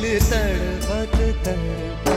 दिल तड़पत तड़पत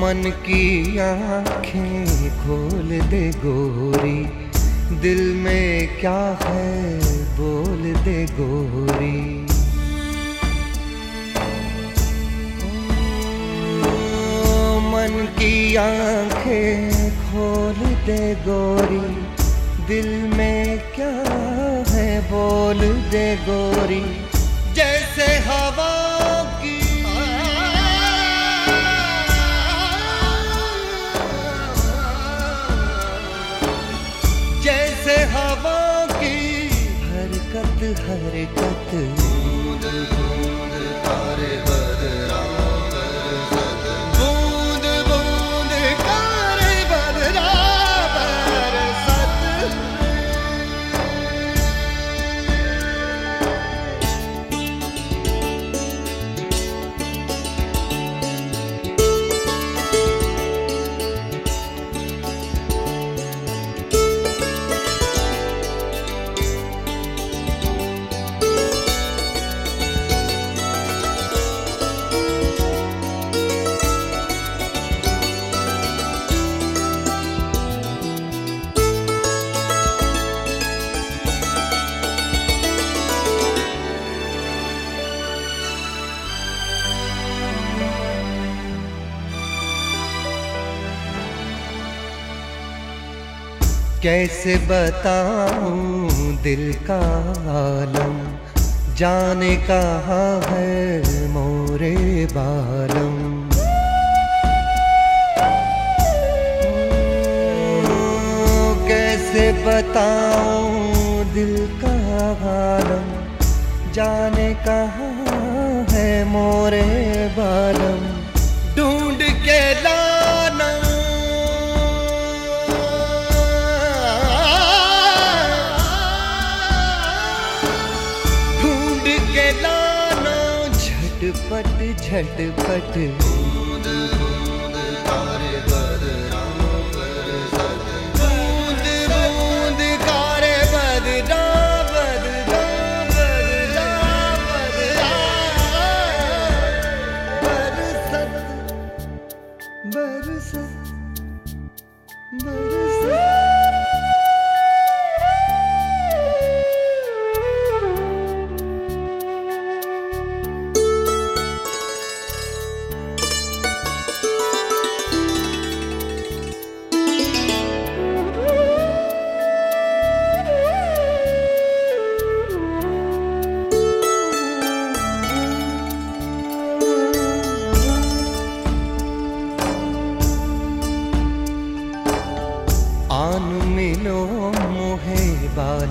मन की आँखें खोल दे गोरी। दिल में क्या है बोल दे गोरी। मन की आँखें खोल दे गोरी। दिल में क्या है बोल दे गोरी। जैसे हवा हरकत हरकत बूंद बूंद तारे बदरा कैसे बताऊँ दिल का आलम? जाने कहाँ है मोरे बालम? कैसे बताऊँ दिल का आलम? जाने कहाँ है मोरे बालम? झटपट झटपट।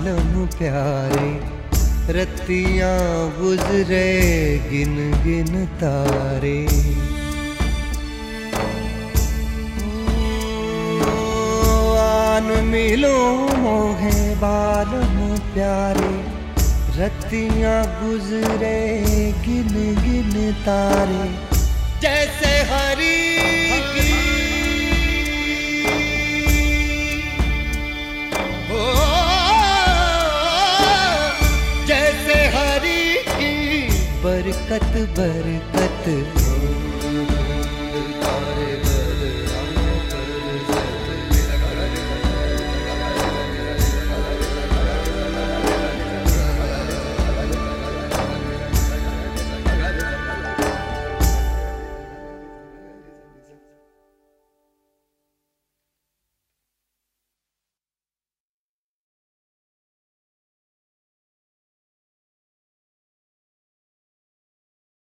बालम प्यारे रतियाँ गुजरे गिन गिन तारे। आन मिलो मोहे बालम प्यारे रतियाँ गुजरे गिन गिन तारे। जैसे हरी की बरकत बरकत